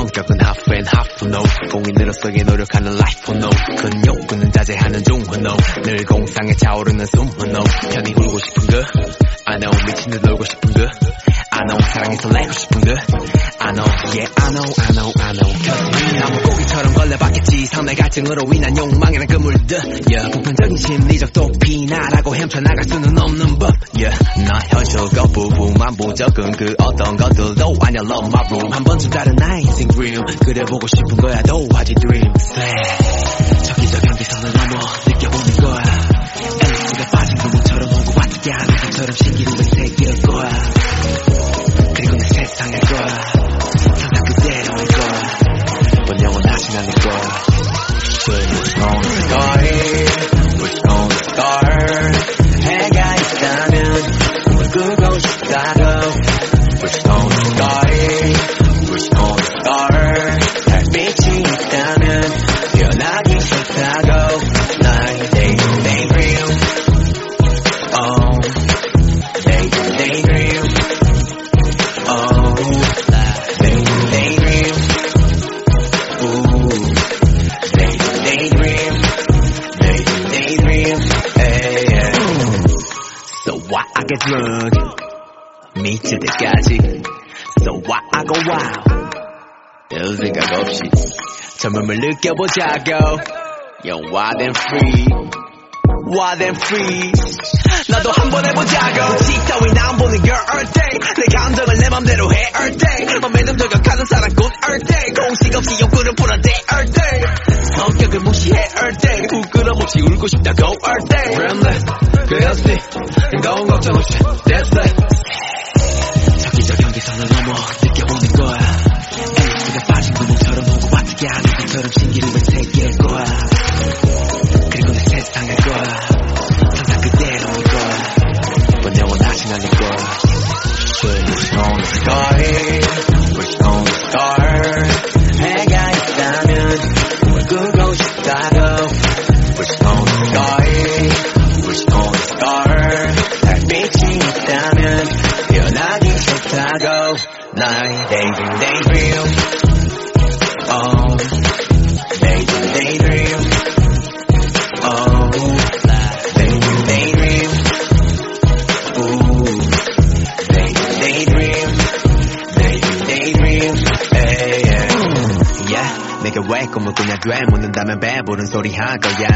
성격은 half and half no. 공인으로서의 노력하는 life no. 큰 욕구는 자제하는 중후 no. 늘 공상에 차오르는 숨후 no. 편히 울고 싶은 그 I know 미친 듯 놀고 싶은 그 I know 사랑해서 내고 싶은 그 I know yeah I know I know I know. Cause 나무 고기처럼 걸려 봤겠지. 삶의 갈증으로 인한 욕망이란 그 물들. Yeah. 보편적인 심리적 도피 나라고 헤쳐나갈 수는 없는 법. Yeah. 나 현실 거부분만 부적은 그 어떤 것들도 아니야 love my room. 한 번쯤 다른 나의 인생 dream 그래 보고 싶은 거야 도화지 dream say 저기저 경계선을 넘어 느껴보는 거야. 앨리스가 빠진 구멍처럼 오고 왔게 하는 것처럼 신기루 새길 거야 넌 영원하진 않 I get drunk 미칠 때까지 So why I go wild 별 생각 없이 젊음을 느껴보자고 Yo wild and free Wild and free 나도 한번 해보자고 지 따위 나안 보는 girl all day 내 감정을 내 맘대로 해 all day 맘에 좀 저격하는 사람 good all day 공식 없이 욕구를 풀어대 all day 성격을 무시해 all day 부끄러움없이 울고 싶다고 all day friendly 그렇지. 즐거운 걱정 없이 that's it 저기저 경계선을 넘어 느껴보는 거야. 앨리스가 빠진 구멍처럼 오고 왔게 하는 것처럼 신기루를 새길 거야. 그리고 내 세상일 거야. 항상 그대로일 거야. 넌 영원하진 않을 거야. What's gonna start What's gonna start 변하기 싫다고 나의 daydream daydream Oh daydream daydream Oh daydream daydream Ooh daydream daydream daydream daydream hey, yeah. yeah. 내가 왜 꿈을 꾸냐 돼 묻는다면 배부른 소리 할 거야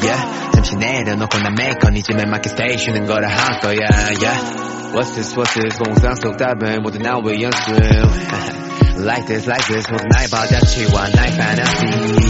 yeah. 잠시 내려놓고 난 메커니즘에 맞게 stay 쉬는 거라 할 거야 yeah. What's this what's this 공상 속 답은 모두 나의 연습 Like this like this 모두 나의 바자치와 나의 fantasy